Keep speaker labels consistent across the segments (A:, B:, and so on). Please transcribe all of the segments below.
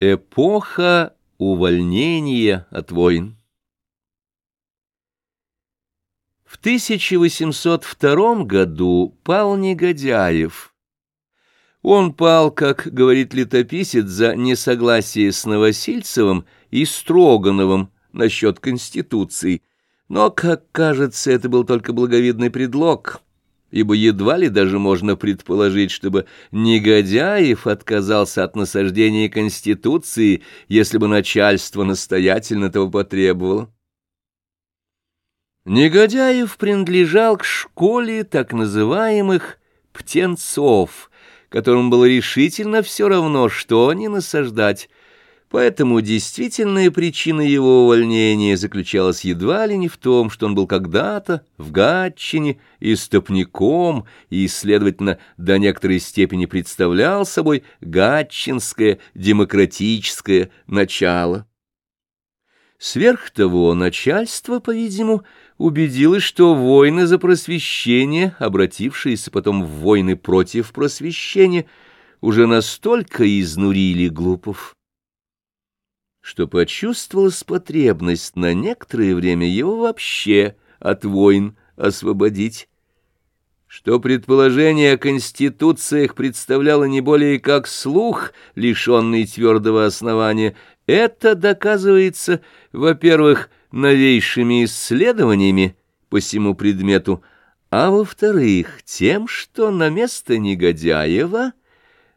A: Эпоха увольнения от войн. В 1802 году пал Негодяев. Он пал, как говорит летописец, за несогласие с Новосильцевым и Строгановым насчет Конституции, но, как кажется, это был только благовидный предлог — ибо едва ли даже можно предположить, чтобы Негодяев отказался от насаждения Конституции, если бы начальство настоятельно этого потребовало. Негодяев принадлежал к школе так называемых «птенцов», которым было решительно все равно, что не насаждать, Поэтому действительная причина его увольнения заключалась едва ли не в том, что он был когда-то в Гатчине истопником и, следовательно, до некоторой степени представлял собой гатчинское демократическое начало. Сверх того, начальство, по-видимому, убедилось, что войны за просвещение, обратившиеся потом в войны против просвещения, уже настолько изнурили глупов что почувствовалась потребность на некоторое время его вообще от войн освободить, что предположение о конституциях представляло не более как слух, лишенный твердого основания, это доказывается, во-первых, новейшими исследованиями по всему предмету, а во-вторых, тем, что на место Негодяева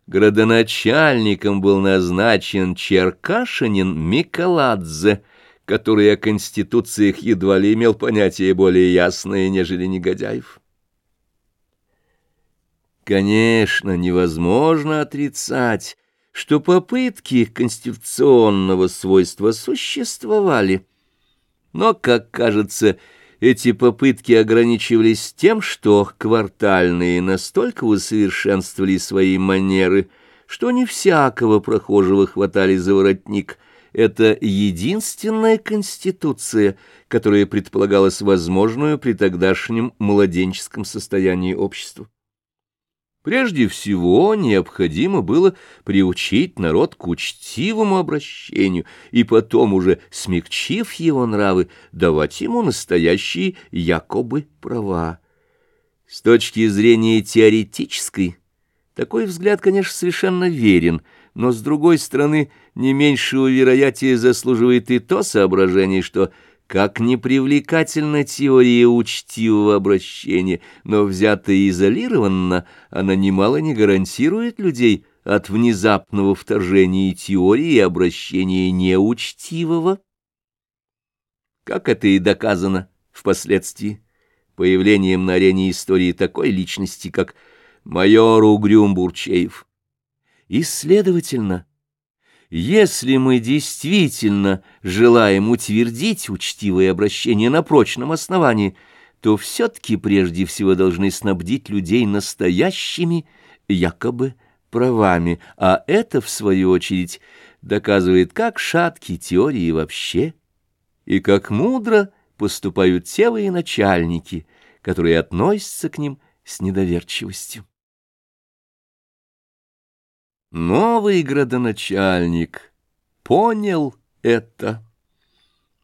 A: Градоначальником был назначен Черкашинин Миколадзе, который о конституциях едва ли имел понятие более ясное, нежели Негодяев. Конечно, невозможно отрицать, что попытки конституционного свойства существовали, но, как кажется, эти попытки ограничивались тем, что квартальные настолько усовершенствовали свои манеры, что не всякого прохожего хватали за воротник. Это единственная конституция, которая предполагалась возможную при тогдашнем младенческом состоянии общества. Прежде всего, необходимо было приучить народ к учтивому обращению и потом уже, смягчив его нравы, давать ему настоящие якобы права. С точки зрения теоретической, такой взгляд, конечно, совершенно верен, но, с другой стороны, не меньшего вероятия заслуживает и то соображение, что как непривлекательна теория учтивого обращения, но взятая изолированно, она немало не гарантирует людей от внезапного вторжения теории обращения неучтивого. Как это и доказано впоследствии появлением на арене истории такой личности, как майор Угрюм Бурчеев. И, следовательно, если мы действительно желаем утвердить учтивое обращение на прочном основании, то все-таки прежде всего должны снабдить людей настоящими, якобы, правами, а это, в свою очередь, доказывает, как шатки теории вообще, и как мудро поступают те военачальники, которые относятся к ним с недоверчивостью. Новый градоначальник понял это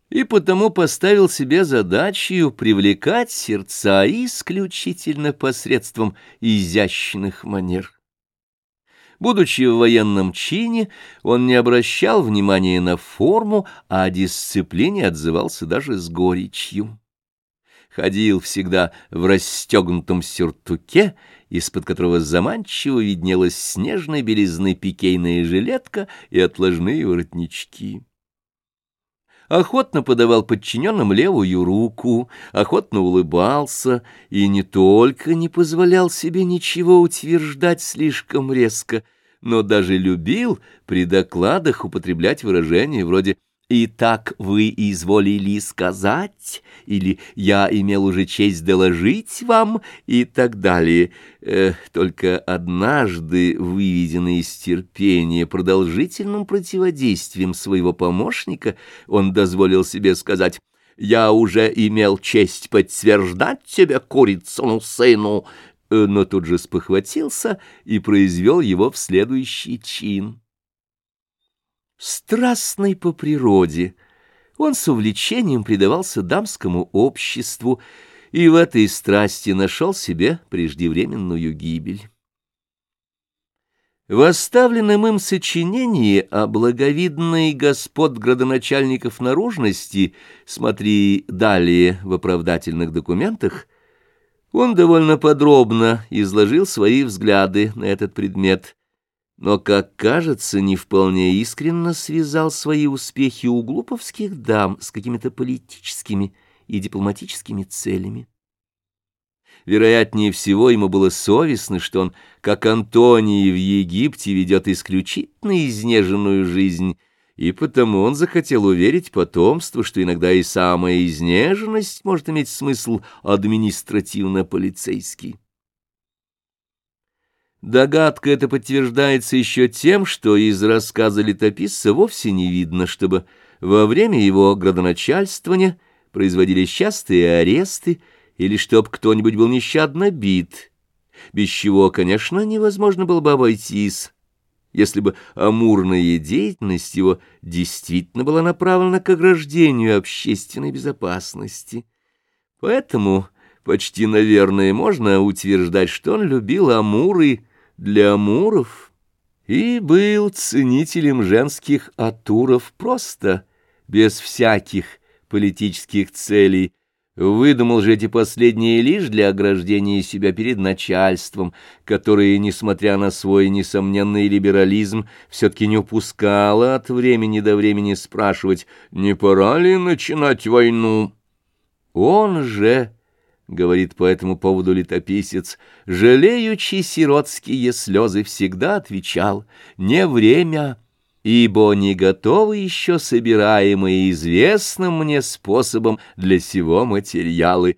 A: и потому поставил себе задачу привлекать сердца исключительно посредством изящных манер. Будучи в военном чине, он не обращал внимания на форму, а о дисциплине отзывался даже с горечью. Ходил всегда в расстегнутом сюртуке из-под которого заманчиво виднелась снежной белизны пикейная жилетка и отложные воротнички. Охотно подавал подчиненным левую руку, охотно улыбался и не только не позволял себе ничего утверждать слишком резко, но даже любил при докладах употреблять выражения вроде «И так вы изволили сказать» или «Я имел уже честь доложить вам» и так далее. Э, только однажды, выведенный из терпения продолжительным противодействием своего помощника, он дозволил себе сказать «Я уже имел честь подтверждать тебе, курицыну сыну», э, но тут же спохватился и произвел его в следующий чин. Страстный по природе, он с увлечением предавался дамскому обществу и в этой страсти нашел себе преждевременную гибель. В оставленном им сочинении о благовидной господ градоначальников наружности, смотри далее в оправдательных документах, он довольно подробно изложил свои взгляды на этот предмет, но, как кажется, не вполне искренно связал свои успехи у глуповских дам с какими-то политическими и дипломатическими целями. Вероятнее всего, ему было совестно, что он, как Антоний в Египте, ведет исключительно изнеженную жизнь, и потому он захотел уверить потомство, что иногда и самая изнеженность может иметь смысл административно-полицейский. Догадка эта подтверждается еще тем, что из рассказа летописца вовсе не видно, чтобы во время его градоначальствования производились частые аресты, или чтоб кто-нибудь был нещадно бит, без чего, конечно, невозможно было бы обойтись, если бы амурная деятельность его действительно была направлена к ограждению общественной безопасности. Поэтому почти, наверное, можно утверждать, что он любил амуры для амуров и был ценителем женских атуров просто, без всяких политических целей, Выдумал же эти последние лишь для ограждения себя перед начальством, которое, несмотря на свой несомненный либерализм, все-таки не упускало от времени до времени спрашивать, не пора ли начинать войну. Он же, — говорит по этому поводу летописец, — жалеючи сиротские слезы, всегда отвечал, не время, — ибо не готовы еще собираемые известным мне способом для сего материалы,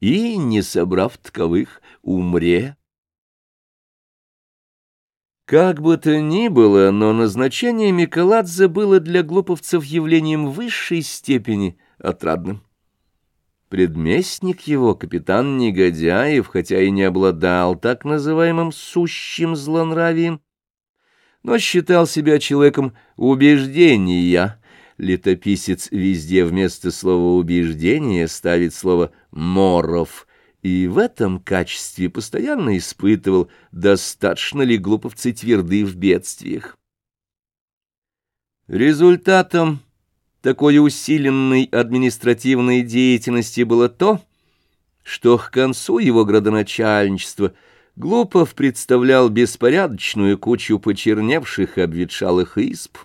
A: и, не собрав таковых, умре. Как бы то ни было, но назначение Миколадзе было для глуповцев явлением высшей степени отрадным. Предместник его, капитан Негодяев, хотя и не обладал так называемым «сущим злонравием», но считал себя человеком убеждения. Летописец везде вместо слова «убеждение» ставит слово «моров», и в этом качестве постоянно испытывал, достаточно ли глуповцы тверды в бедствиях. Результатом такой усиленной административной деятельности было то, что к концу его градоначальничества – Глупов представлял беспорядочную кучу почерневших и обветшалых исп,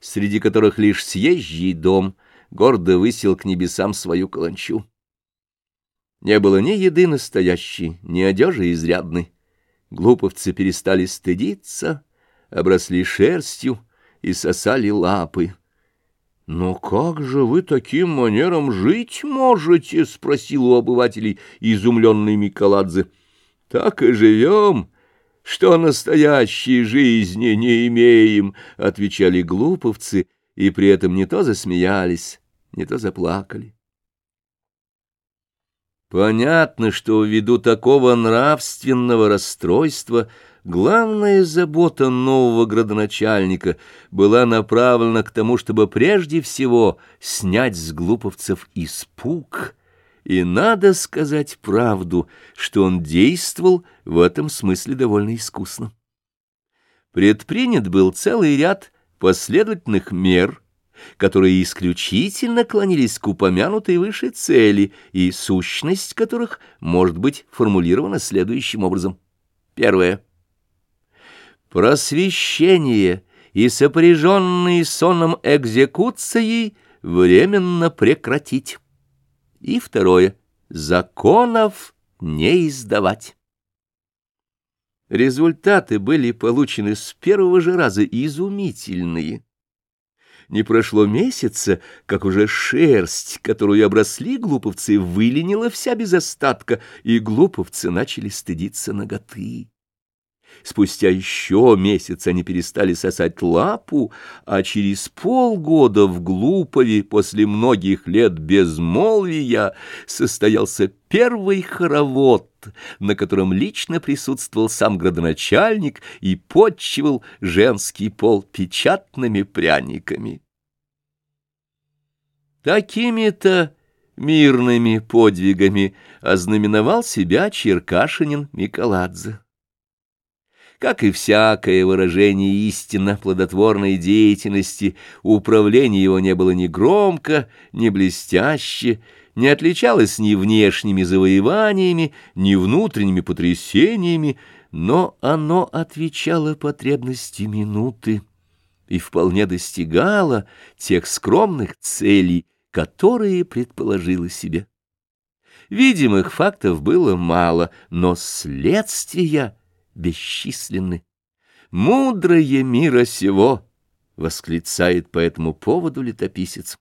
A: среди которых лишь съезжий дом гордо высел к небесам свою каланчу. Не было ни еды настоящей, ни одежи изрядной. Глуповцы перестали стыдиться, обросли шерстью и сосали лапы. «Но как же вы таким манером жить можете?» — спросил у обывателей изумленный Миколадзе так и живем, что настоящей жизни не имеем, — отвечали глуповцы, и при этом не то засмеялись, не то заплакали. Понятно, что ввиду такого нравственного расстройства главная забота нового градоначальника была направлена к тому, чтобы прежде всего снять с глуповцев испуг — и надо сказать правду, что он действовал в этом смысле довольно искусно. Предпринят был целый ряд последовательных мер, которые исключительно клонились к упомянутой выше цели, и сущность которых может быть формулирована следующим образом. Первое. Просвещение и сопряженные сонном экзекуцией временно прекратить. И второе — законов не издавать. Результаты были получены с первого же раза изумительные. Не прошло месяца, как уже шерсть, которую обросли глуповцы, выленила вся без остатка, и глуповцы начали стыдиться наготы. Спустя еще месяц они перестали сосать лапу, а через полгода в Глупове после многих лет безмолвия состоялся первый хоровод, на котором лично присутствовал сам градоначальник и подчивал женский пол печатными пряниками. Такими-то мирными подвигами ознаменовал себя Черкашинин Миколадзе. Как и всякое выражение истинно плодотворной деятельности, управление его не было ни громко, ни блестяще, не отличалось ни внешними завоеваниями, ни внутренними потрясениями, но оно отвечало потребности минуты и вполне достигало тех скромных целей, которые предположила себе. Видимых фактов было мало, но следствия бесчисленны. «Мудрое мира сего!» — восклицает по этому поводу летописец.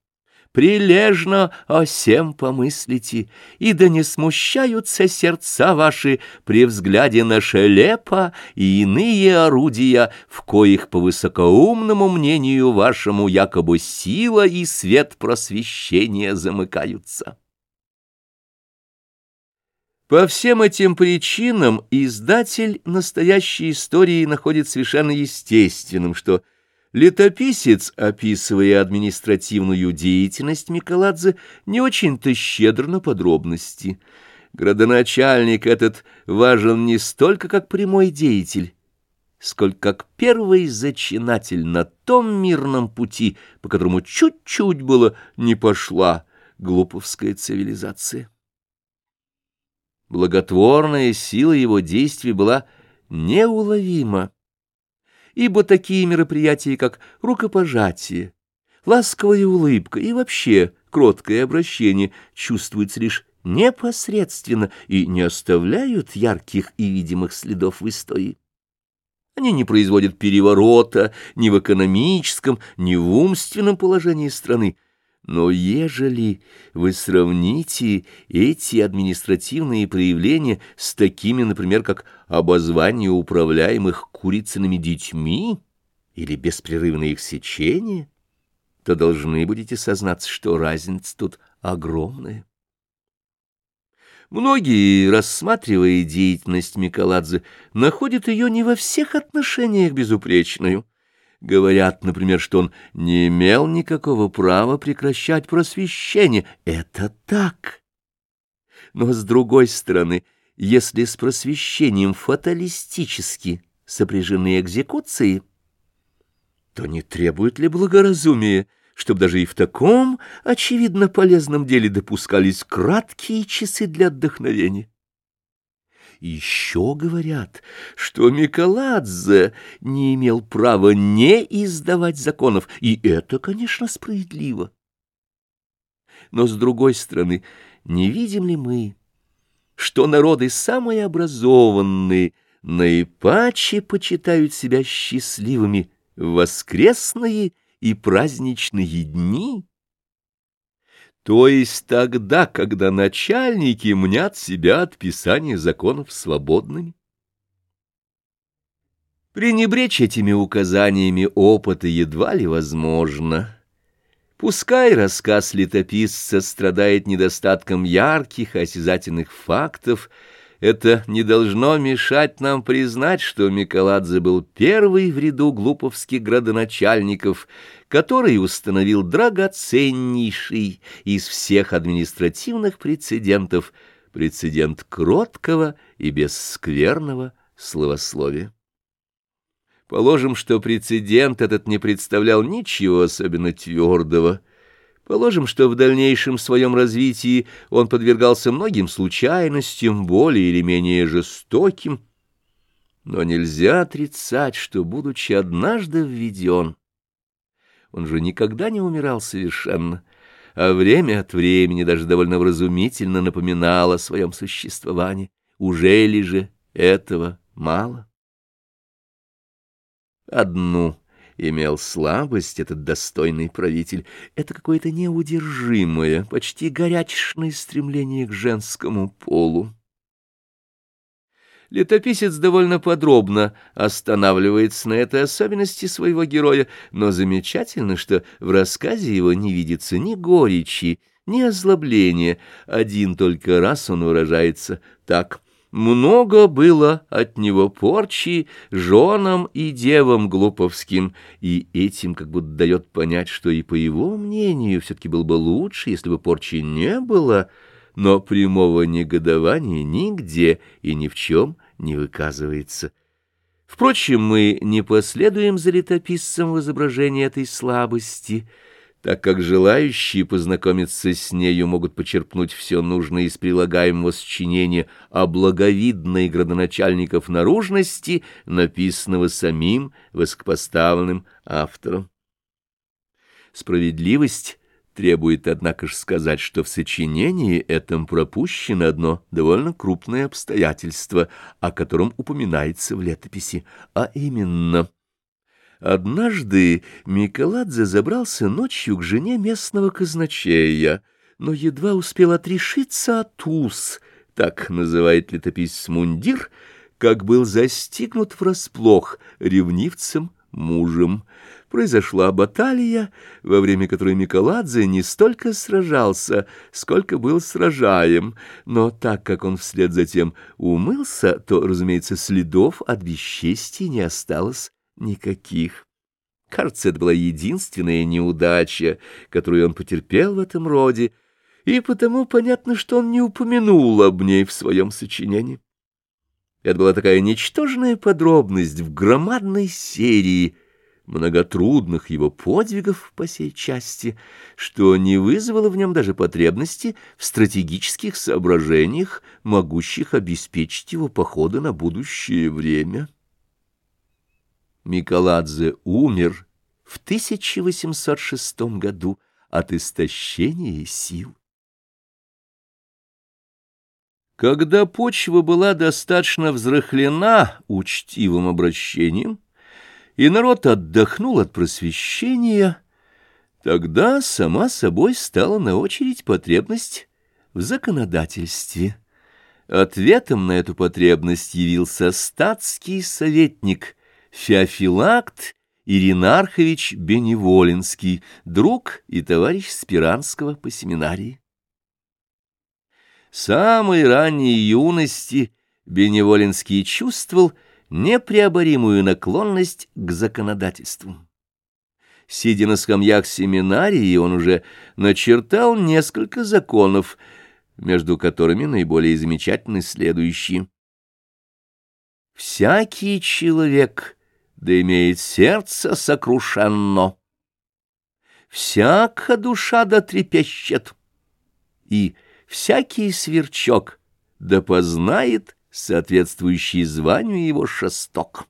A: «Прилежно о сем помыслите, и да не смущаются сердца ваши при взгляде на шелепа и иные орудия, в коих, по высокоумному мнению вашему, якобы сила и свет просвещения замыкаются». По всем этим причинам издатель настоящей истории находит совершенно естественным, что летописец, описывая административную деятельность Миколадзе, не очень-то щедр на подробности. Градоначальник этот важен не столько как прямой деятель, сколько как первый зачинатель на том мирном пути, по которому чуть-чуть было не пошла глуповская цивилизация. Благотворная сила его действий была неуловима, ибо такие мероприятия, как рукопожатие, ласковая улыбка и вообще кроткое обращение чувствуются лишь непосредственно и не оставляют ярких и видимых следов в истории. Они не производят переворота ни в экономическом, ни в умственном положении страны, но ежели вы сравните эти административные проявления с такими, например, как обозвание управляемых курицыми детьми или беспрерывное их сечение, то должны будете сознаться, что разница тут огромная. Многие, рассматривая деятельность Миколадзе, находят ее не во всех отношениях безупречную, Говорят, например, что он не имел никакого права прекращать просвещение. Это так. Но, с другой стороны, если с просвещением фаталистически сопряжены экзекуции, то не требует ли благоразумия, чтобы даже и в таком, очевидно, полезном деле допускались краткие часы для отдохновения? Еще говорят, что Миколадзе не имел права не издавать законов, и это, конечно, справедливо. Но, с другой стороны, не видим ли мы, что народы самые образованные наипаче почитают себя счастливыми в воскресные и праздничные дни? То есть тогда, когда начальники мнят себя от писания законов свободными. Пренебречь этими указаниями опыта едва ли возможно. Пускай рассказ летописца страдает недостатком ярких осязательных фактов, это не должно мешать нам признать, что Миколадзе был первый в ряду глуповских градоначальников, который установил драгоценнейший из всех административных прецедентов прецедент кроткого и бесскверного словословия. Положим, что прецедент этот не представлял ничего особенно твердого, Положим, что в дальнейшем своем развитии он подвергался многим случайностям, более или менее жестоким, но нельзя отрицать, что, будучи однажды введен, он же никогда не умирал совершенно, а время от времени даже довольно вразумительно напоминал о своем существовании. Уже ли же этого мало? Одну имел слабость этот достойный правитель. Это какое-то неудержимое, почти горячечное стремление к женскому полу. Летописец довольно подробно останавливается на этой особенности своего героя, но замечательно, что в рассказе его не видится ни горечи, ни озлобления. Один только раз он выражается так — много было от него порчи женам и девам глуповским, и этим как будто дает понять, что и по его мнению все-таки было бы лучше, если бы порчи не было, но прямого негодования нигде и ни в чем не выказывается. Впрочем, мы не последуем за летописцем в изображении этой слабости — так как желающие познакомиться с нею могут почерпнуть все нужное из прилагаемого сочинения о благовидной градоначальников наружности, написанного самим высокопоставленным автором. Справедливость требует, однако же, сказать, что в сочинении этом пропущено одно довольно крупное обстоятельство, о котором упоминается в летописи, а именно — Однажды Миколадзе забрался ночью к жене местного казначея, но едва успел отрешиться от уз, так называет летописец мундир, как был застигнут врасплох ревнивцем мужем. Произошла баталия, во время которой Миколадзе не столько сражался, сколько был сражаем, но так как он вслед за тем умылся, то, разумеется, следов от бесчестия не осталось никаких. Кажется, это была единственная неудача, которую он потерпел в этом роде, и потому понятно, что он не упомянул об ней в своем сочинении. Это была такая ничтожная подробность в громадной серии многотрудных его подвигов по сей части, что не вызвало в нем даже потребности в стратегических соображениях, могущих обеспечить его походы на будущее время. Миколадзе умер в 1806 году от истощения сил. Когда почва была достаточно взрыхлена учтивым обращением, и народ отдохнул от просвещения, тогда сама собой стала на очередь потребность в законодательстве. Ответом на эту потребность явился статский советник Феофилакт Иринархович Беневолинский, друг и товарищ Спиранского по семинарии. Самой ранней юности Беневолинский чувствовал непреоборимую наклонность к законодательству. Сидя на скамьях семинарии, он уже начертал несколько законов, между которыми наиболее замечательны следующие. «Всякий человек» да имеет сердце сокрушенно. Всяка душа да трепещет, и всякий сверчок да познает соответствующий званию его шесток.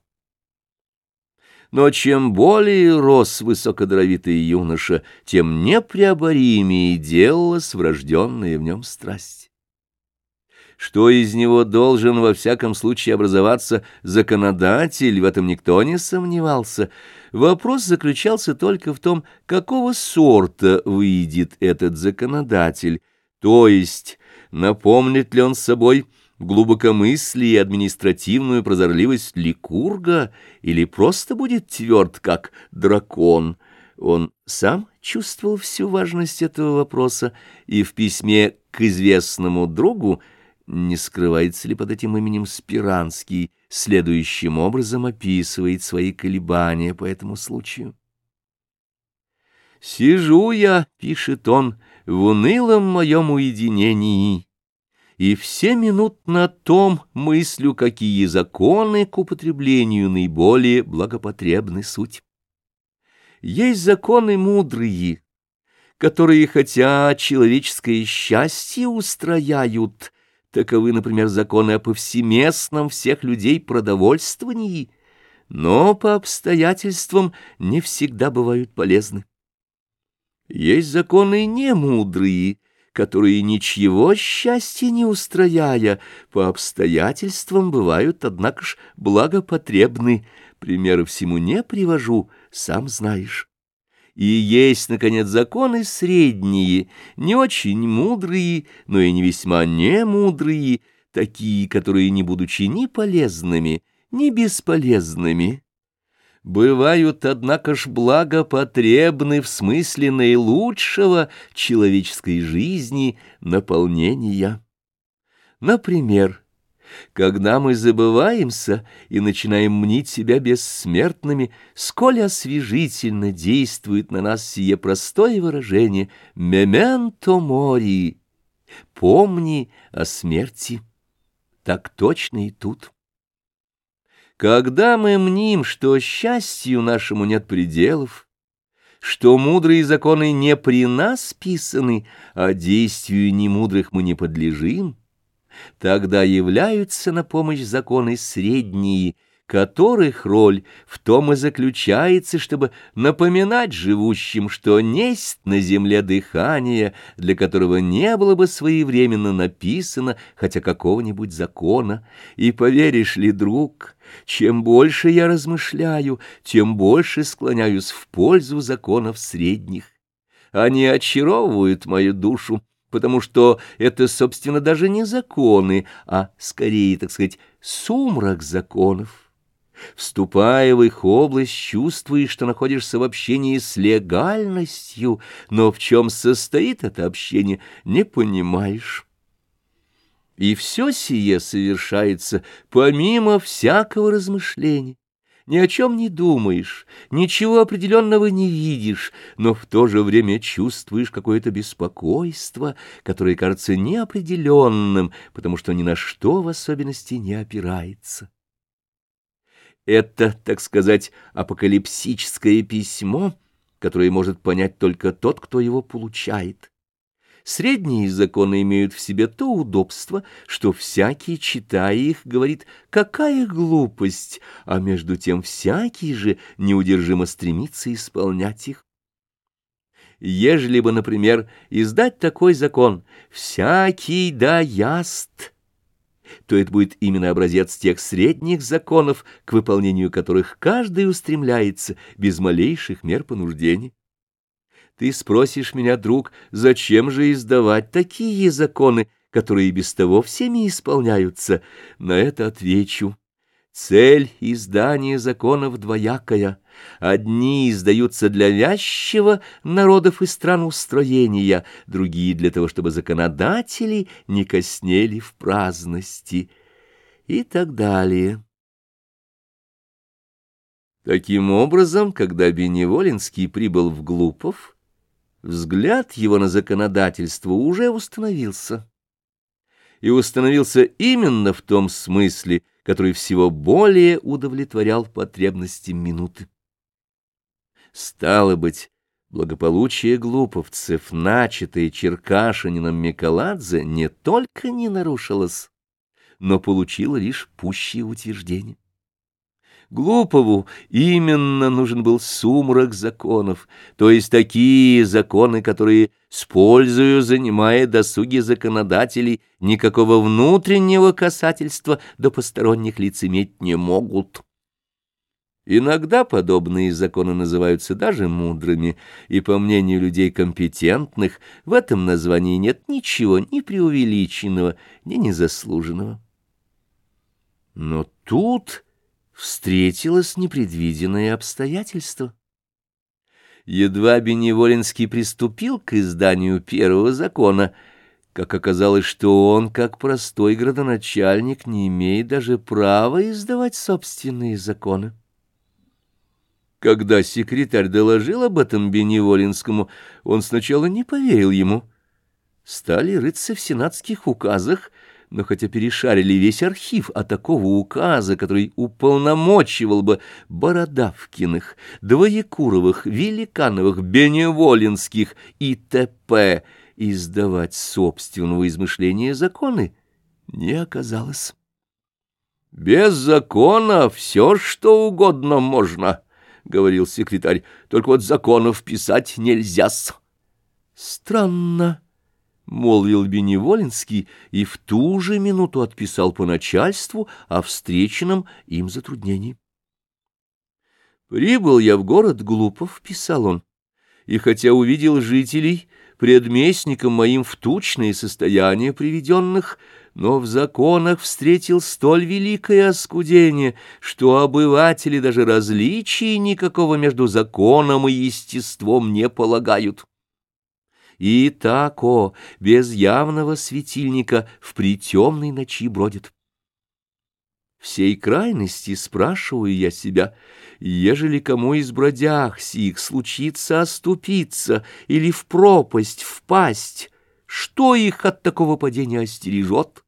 A: Но чем более рос высокодровитый юноша, тем непреоборимее делалась врожденная в нем страсть что из него должен во всяком случае образоваться законодатель, в этом никто не сомневался. Вопрос заключался только в том, какого сорта выйдет этот законодатель, то есть напомнит ли он собой глубокомыслие и административную прозорливость Ликурга или просто будет тверд, как дракон. Он сам чувствовал всю важность этого вопроса и в письме к известному другу не скрывается ли под этим именем Спиранский, следующим образом описывает свои колебания по этому случаю. «Сижу я, — пишет он, — в унылом моем уединении, и все минут на том мыслю, какие законы к употреблению наиболее благопотребны суть. Есть законы мудрые, которые, хотя человеческое счастье устрояют, Таковы, например, законы о повсеместном всех людей продовольствовании, но по обстоятельствам не всегда бывают полезны. Есть законы немудрые, которые ничего счастья не устрояя, по обстоятельствам бывают, однако ж, благопотребны. Примеры всему не привожу, сам знаешь. И есть, наконец, законы средние, не очень мудрые, но и не весьма немудрые, такие, которые, не будучи ни полезными, ни бесполезными, бывают, однако ж, благопотребны в смысле наилучшего человеческой жизни наполнения. Например, когда мы забываемся и начинаем мнить себя бессмертными, сколь освежительно действует на нас сие простое выражение «мементо мори» — «помни о смерти». Так точно и тут. Когда мы мним, что счастью нашему нет пределов, что мудрые законы не при нас писаны, а действию немудрых мы не подлежим, тогда являются на помощь законы средние, которых роль в том и заключается, чтобы напоминать живущим, что несть на земле дыхание, для которого не было бы своевременно написано хотя какого-нибудь закона. И поверишь ли, друг, чем больше я размышляю, тем больше склоняюсь в пользу законов средних. Они очаровывают мою душу, потому что это, собственно, даже не законы, а скорее, так сказать, сумрак законов. Вступая в их область, чувствуешь, что находишься в общении с легальностью, но в чем состоит это общение, не понимаешь. И все сие совершается помимо всякого размышления ни о чем не думаешь, ничего определенного не видишь, но в то же время чувствуешь какое-то беспокойство, которое кажется неопределенным, потому что ни на что в особенности не опирается. Это, так сказать, апокалипсическое письмо, которое может понять только тот, кто его получает. Средние законы имеют в себе то удобство, что всякий, читая их, говорит «какая глупость», а между тем всякий же неудержимо стремится исполнять их. Ежели бы, например, издать такой закон «всякий да яст», то это будет именно образец тех средних законов, к выполнению которых каждый устремляется без малейших мер понуждения. Ты спросишь меня, друг, зачем же издавать такие законы, которые без того всеми исполняются? На это отвечу. Цель издания законов двоякая. Одни издаются для вязчего народов и стран устроения, другие для того, чтобы законодатели не коснели в праздности и так далее. Таким образом, когда Беневолинский прибыл в Глупов, Взгляд его на законодательство уже установился. И установился именно в том смысле, который всего более удовлетворял потребности минуты. Стало быть, благополучие глуповцев, начатое Черкашинином Миколадзе, не только не нарушилось, но получило лишь пущее утверждение. Глупову именно нужен был сумрак законов, то есть такие законы, которые, с пользою занимая досуги законодателей, никакого внутреннего касательства до посторонних лиц иметь не могут. Иногда подобные законы называются даже мудрыми, и, по мнению людей компетентных, в этом названии нет ничего ни преувеличенного, ни незаслуженного. Но тут встретилось непредвиденное обстоятельство. Едва Беневолинский приступил к изданию первого закона, как оказалось, что он, как простой градоначальник, не имеет даже права издавать собственные законы. Когда секретарь доложил об этом Беневолинскому, он сначала не поверил ему. Стали рыться в сенатских указах — но хотя перешарили весь архив, а такого указа, который уполномочивал бы Бородавкиных, Двоекуровых, Великановых, Беневолинских и т.п. издавать собственного измышления законы, не оказалось. «Без закона все, что угодно можно», — говорил секретарь, — «только вот законов писать нельзя-с». «Странно», — молвил Беневолинский и в ту же минуту отписал по начальству о встреченном им затруднении. «Прибыл я в город Глупов», — писал он, — «и хотя увидел жителей, предместником моим в тучное состояние приведенных, но в законах встретил столь великое оскудение, что обыватели даже различий никакого между законом и естеством не полагают. И так, о, без явного светильника в притемной ночи бродит. Всей крайности спрашиваю я себя, ежели кому из бродях сих случится оступиться или в пропасть впасть, что их от такого падения остережет?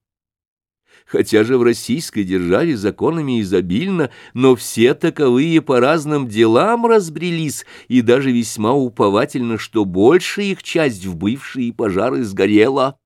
A: Хотя же в российской державе законами изобильно, но все таковые по разным делам разбрелись, и даже весьма уповательно, что большая их часть в бывшие пожары сгорела.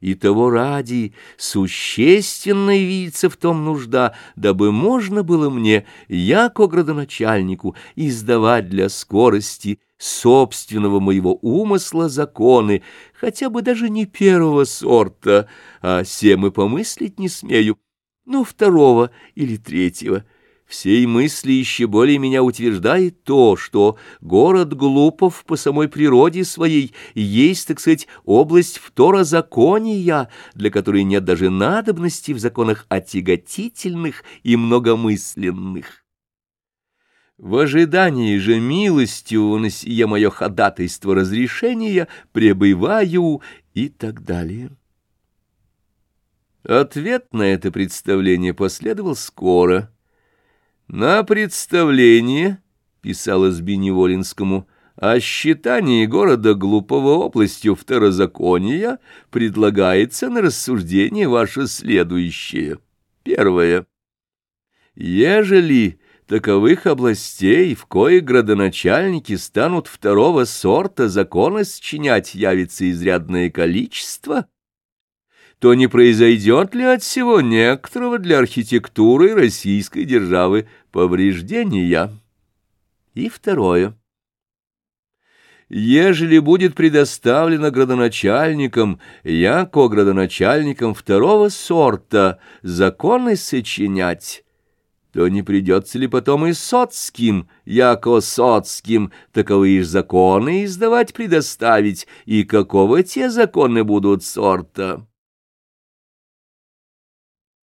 A: И того ради существенной видится в том нужда, дабы можно было мне, яко градоначальнику, издавать для скорости собственного моего умысла законы, хотя бы даже не первого сорта, а сем и помыслить не смею, но второго или третьего — Всей мысли еще более меня утверждает то, что город Глупов по самой природе своей есть, так сказать, область второзакония, для которой нет даже надобности в законах отяготительных и многомысленных. В ожидании же милостью на сие мое ходатайство разрешения пребываю и так далее. Ответ на это представление последовал скоро — на представление, писалось Беневолинскому, о считании города глупого областью второзакония предлагается на рассуждение ваше следующее. Первое. Ежели таковых областей, в кои градоначальники станут второго сорта закона счинять, явится изрядное количество — то не произойдет ли от всего некоторого для архитектуры российской державы повреждения? И второе. Ежели будет предоставлено градоначальникам, яко градоначальникам второго сорта, законы сочинять, то не придется ли потом и соцким, яко соцким, таковые же законы издавать предоставить, и какого те законы будут сорта?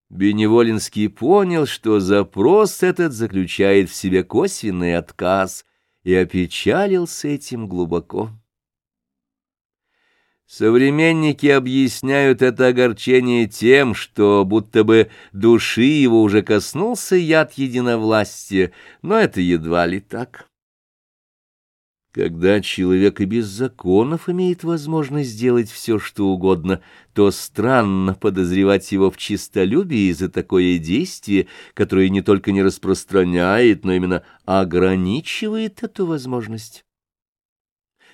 A: Беневолинский понял, что запрос этот заключает в себе косвенный отказ, и опечалился этим глубоко. Современники объясняют это огорчение тем, что будто бы души его уже коснулся яд единовластия, но это едва ли так. Когда человек и без законов имеет возможность сделать все, что угодно, то странно подозревать его в честолюбии за такое действие, которое не только не распространяет, но именно ограничивает эту возможность.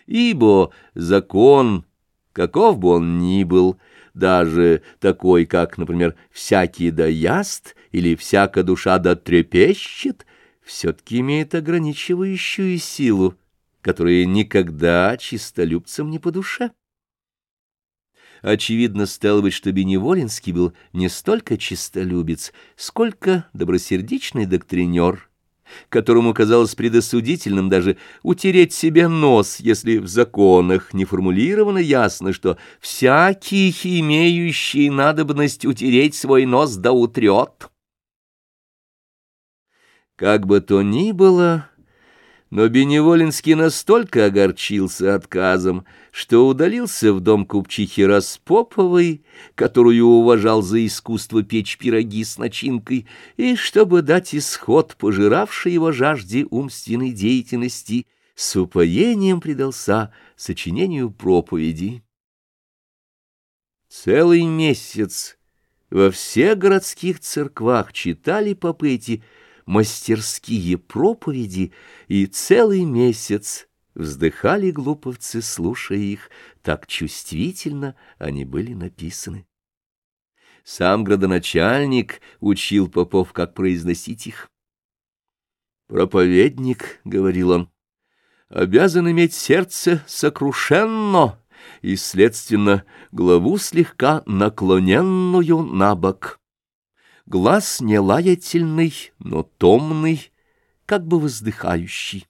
A: Ибо закон, каков бы он ни был, даже такой, как, например, «всякий да яст» или «всяка душа да трепещет», все-таки имеет ограничивающую силу, которые никогда чистолюбцам не по душе. Очевидно, стало быть, что Беневолинский был не столько чистолюбец, сколько добросердечный доктринер, которому казалось предосудительным даже утереть себе нос, если в законах не формулировано ясно, что всякий, имеющий надобность утереть свой нос, да утрет. Как бы то ни было, но Беневолинский настолько огорчился отказом, что удалился в дом купчихи Распоповой, которую уважал за искусство печь пироги с начинкой, и, чтобы дать исход пожиравшей его жажде умственной деятельности, с упоением предался сочинению проповеди. Целый месяц во всех городских церквах читали попы эти мастерские проповеди, и целый месяц вздыхали глуповцы, слушая их, так чувствительно они были написаны. Сам градоначальник учил попов, как произносить их. «Проповедник», — говорил он, — «обязан иметь сердце сокрушенно и, следственно, главу слегка наклоненную на бок» глаз не лаятельный, но томный, как бы воздыхающий,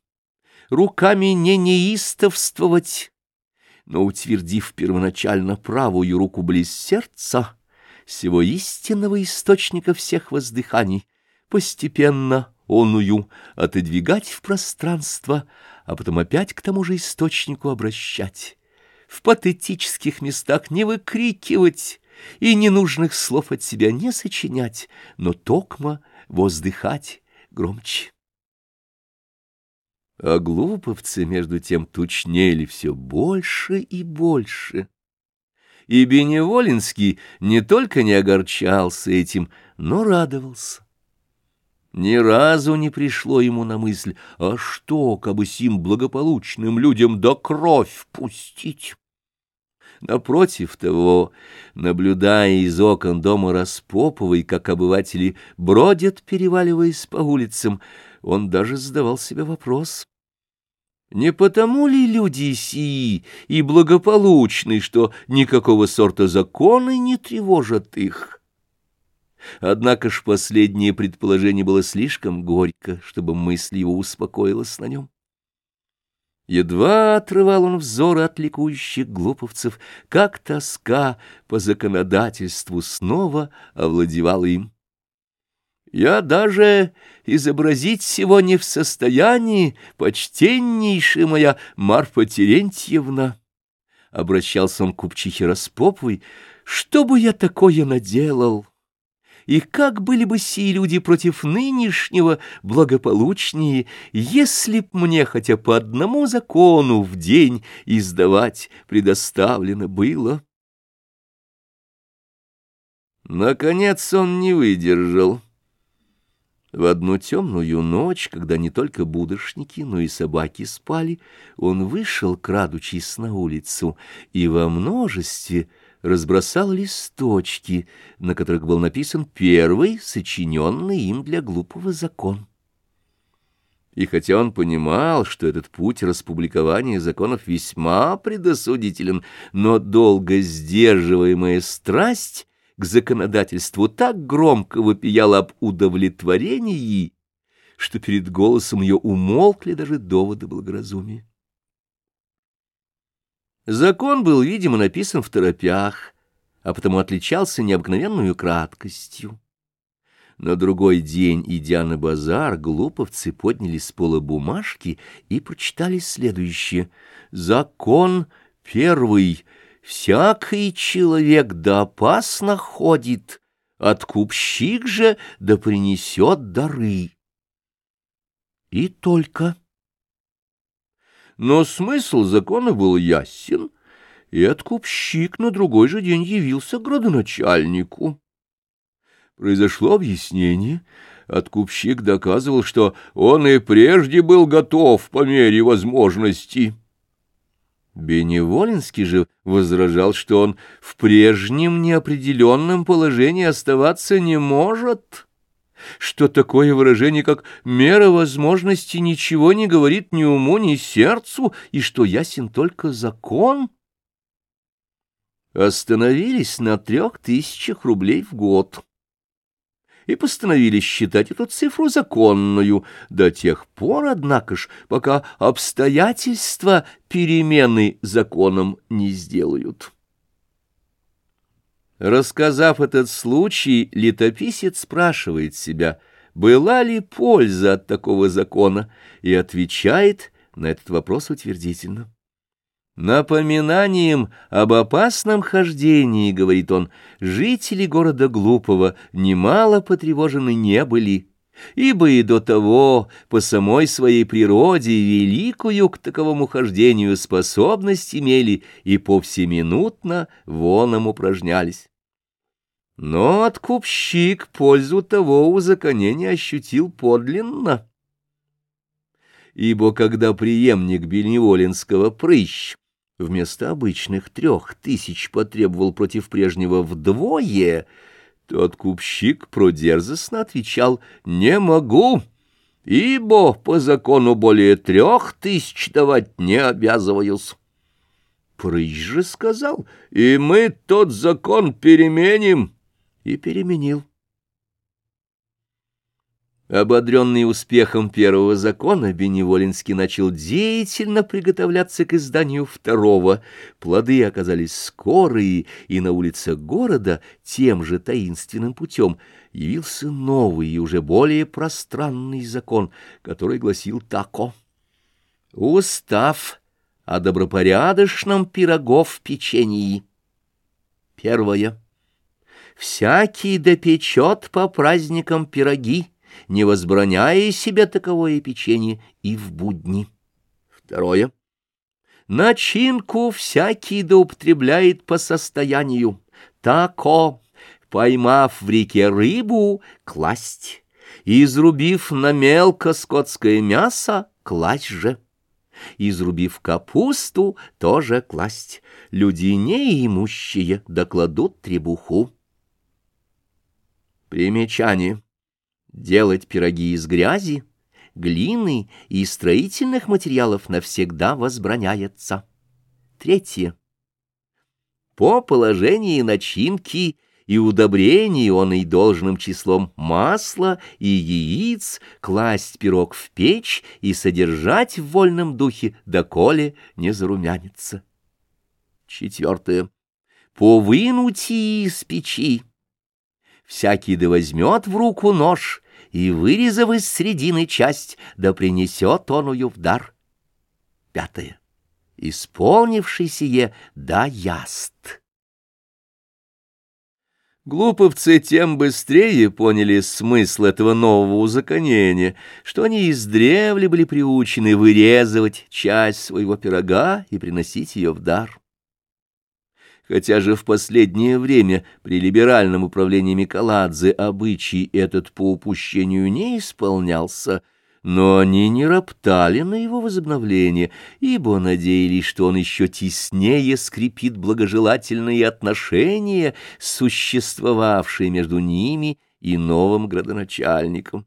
A: руками не неистовствовать, но, утвердив первоначально правую руку близ сердца, всего истинного источника всех воздыханий, постепенно оную отодвигать в пространство, а потом опять к тому же источнику обращать, в патетических местах не выкрикивать и ненужных слов от себя не сочинять, но токмо воздыхать громче. А глуповцы, между тем, тучнели все больше и больше. И Беневолинский не только не огорчался этим, но радовался. Ни разу не пришло ему на мысль, а что, кабы сим благополучным людям до кровь пустить? Напротив того, наблюдая из окон дома Распоповой, как обыватели бродят, переваливаясь по улицам, он даже задавал себе вопрос. Не потому ли люди сии и благополучны, что никакого сорта законы не тревожат их? Однако ж последнее предположение было слишком горько, чтобы мысль его успокоилась на нем. Едва отрывал он взоры от ликующих глуповцев, как тоска по законодательству снова овладевала им. Я даже изобразить всего не в состоянии, почтеннейшая моя Марфа Терентьевна. Обращался он к купчихе Распоповой. Что бы я такое наделал? И как были бы сии люди против нынешнего благополучнее, если б мне хотя по одному закону в день издавать предоставлено было? Наконец он не выдержал. В одну темную ночь, когда не только будошники, но и собаки спали, он вышел, крадучись на улицу, и во множестве разбросал листочки, на которых был написан первый, сочиненный им для глупого закон. И хотя он понимал, что этот путь распубликования законов весьма предосудителен, но долго сдерживаемая страсть к законодательству так громко вопияла об удовлетворении, что перед голосом ее умолкли даже доводы благоразумия. Закон был, видимо, написан в торопях, а потому отличался необыкновенную краткостью. На другой день, идя на базар, глуповцы подняли с пола бумажки и прочитали следующее. «Закон первый — всякий человек да опасно ходит, откупщик же да принесет дары. И только. Но смысл закона был ясен, и откупщик на другой же день явился градоначальнику. Произошло объяснение. Откупщик доказывал, что он и прежде был готов по мере возможности. Беневолинский же возражал, что он в прежнем неопределенном положении оставаться не может, что такое выражение, как «мера возможности» ничего не говорит ни уму, ни сердцу, и что ясен только закон. Остановились на трех тысячах рублей в год и постановили считать эту цифру законную до тех пор, однако ж, пока обстоятельства перемены законом не сделают. Рассказав этот случай, летописец спрашивает себя, была ли польза от такого закона, и отвечает на этот вопрос утвердительно. Напоминанием об опасном хождении, говорит он, жители города Глупого немало потревожены не были, ибо и до того по самой своей природе великую к таковому хождению способность имели и повсеминутно воном упражнялись. Но откупщик пользу того узаконения ощутил подлинно. Ибо когда преемник Бельневолинского прыщ вместо обычных трех тысяч потребовал против прежнего вдвое, то откупщик продерзостно отвечал «Не могу, ибо по закону более трех тысяч давать не обязываюсь». Прыщ же сказал «И мы тот закон переменим» и переменил. Ободренный успехом первого закона, Беневолинский начал деятельно приготовляться к изданию второго. Плоды оказались скорые, и на улице города тем же таинственным путем явился новый и уже более пространный закон, который гласил тако. Устав о добропорядочном пирогов печенье. Первое. Всякий допечет по праздникам пироги, не возбраняя себе таковое печенье и в будни. Второе. Начинку всякий да употребляет по состоянию. Тако, поймав в реке рыбу, класть, изрубив на мелко скотское мясо, класть же. Изрубив капусту, тоже класть. Люди неимущие докладут требуху. Примечание делать пироги из грязи, глины и строительных материалов навсегда возбраняется. Третье. По положению начинки и удобрений он и должным числом масла и яиц класть пирог в печь и содержать в вольном духе, доколе не зарумянится. Четвертое. По вынутии из печи всякий да возьмет в руку нож и, вырезав из средины часть, да принесет оную в дар. Пятое. Исполнивший сие да яст. Глуповцы тем быстрее поняли смысл этого нового узаконения, что они издревле были приучены вырезывать часть своего пирога и приносить ее в дар. Хотя же в последнее время при либеральном управлении Миколадзе обычай этот по упущению не исполнялся, но они не роптали на его возобновление, ибо надеялись, что он еще теснее скрепит благожелательные отношения, существовавшие между ними и новым градоначальником.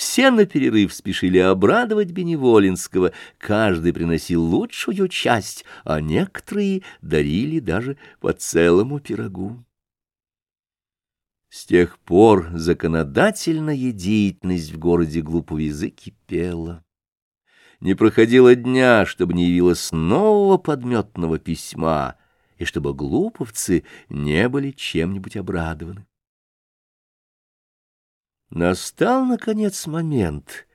A: Все на перерыв спешили обрадовать Беневолинского, каждый приносил лучшую часть, а некоторые дарили даже по целому пирогу. С тех пор законодательная деятельность в городе Глуповязы кипела. Не проходило дня, чтобы не явилось нового подметного письма, и чтобы глуповцы не были чем-нибудь обрадованы. Настал, наконец, момент,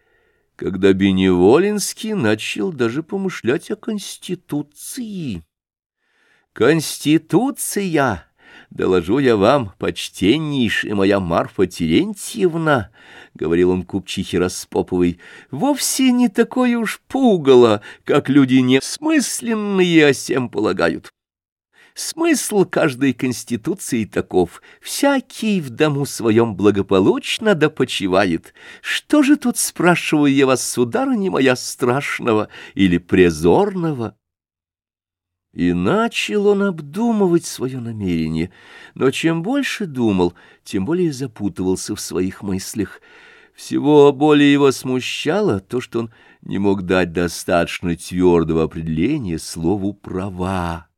A: когда Беневолинский начал даже помышлять о Конституции. «Конституция!» «Доложу я вам, почтеннейшая моя Марфа Терентьевна», — говорил он купчихе Распоповой, — «вовсе не такое уж пугало, как люди несмысленные о сем полагают. Смысл каждой конституции таков. Всякий в дому своем благополучно да почивает. Что же тут, спрашиваю я вас, сударыня моя, страшного или презорного? И начал он обдумывать свое намерение, но чем больше думал, тем более запутывался в своих мыслях. Всего более его смущало то, что он не мог дать достаточно твердого определения слову «права».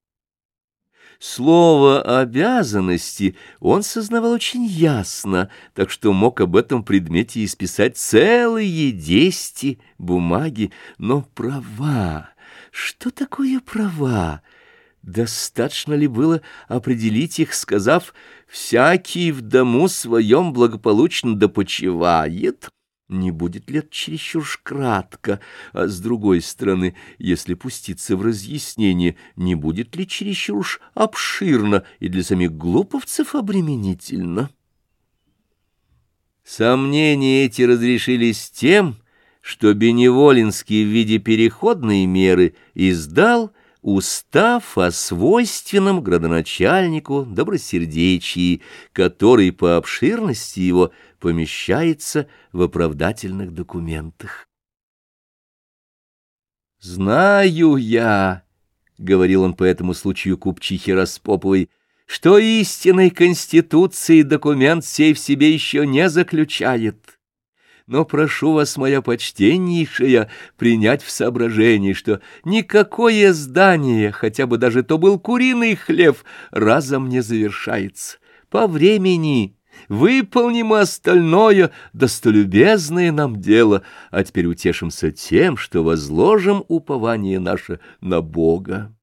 A: Слово «обязанности» он сознавал очень ясно, так что мог об этом предмете исписать целые десяти бумаги. Но права... Что такое права? Достаточно ли было определить их, сказав «всякий в дому своем благополучно допочивает»? Не будет ли это чересчур кратко? А с другой стороны, если пуститься в разъяснение, не будет ли чересчур уж обширно и для самих глуповцев обременительно? Сомнения эти разрешились тем, что Беневолинский в виде переходной меры издал устав о свойственном градоначальнику добросердечии, который по обширности его помещается в оправдательных документах. «Знаю я», — говорил он по этому случаю купчихе Распоповой, «что истинной конституции документ сей в себе еще не заключает» но прошу вас, моя почтеннейшая, принять в соображение, что никакое здание, хотя бы даже то был куриный хлев, разом не завершается. По времени Выполним остальное, достолюбезное нам дело, а теперь утешимся тем, что возложим упование наше на Бога.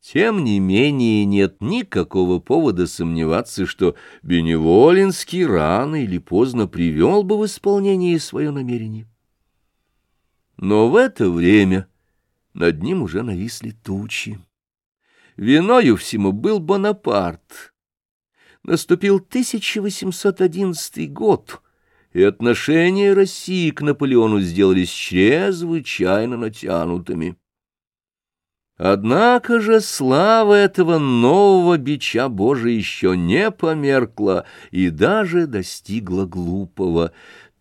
A: Тем не менее нет никакого повода сомневаться, что Беневолинский рано или поздно привел бы в исполнение свое намерение. Но в это время над ним уже нависли тучи. Виною всему был Бонапарт. Наступил 1811 год, и отношения России к Наполеону сделались чрезвычайно натянутыми. Однако же слава этого нового бича Божия еще не померкла и даже достигла глупого.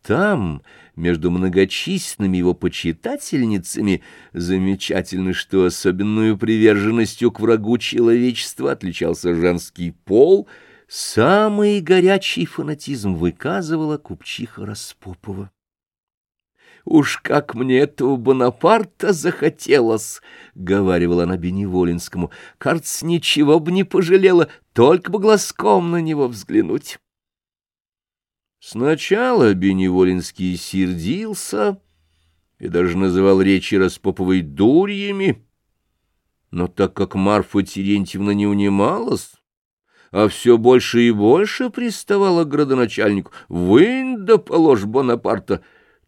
A: Там, между многочисленными его почитательницами, замечательно, что особенную приверженностью к врагу человечества отличался женский пол, самый горячий фанатизм выказывала купчиха Распопова. «Уж как мне этого Бонапарта захотелось!» — говорила она Беневолинскому. «Кажется, ничего бы не пожалела, только бы глазком на него взглянуть». Сначала Беневолинский сердился и даже называл речи Распоповой дурьями, но так как Марфа Терентьевна не унималась, а все больше и больше приставала к градоначальнику «Вынь да положь Бонапарта!»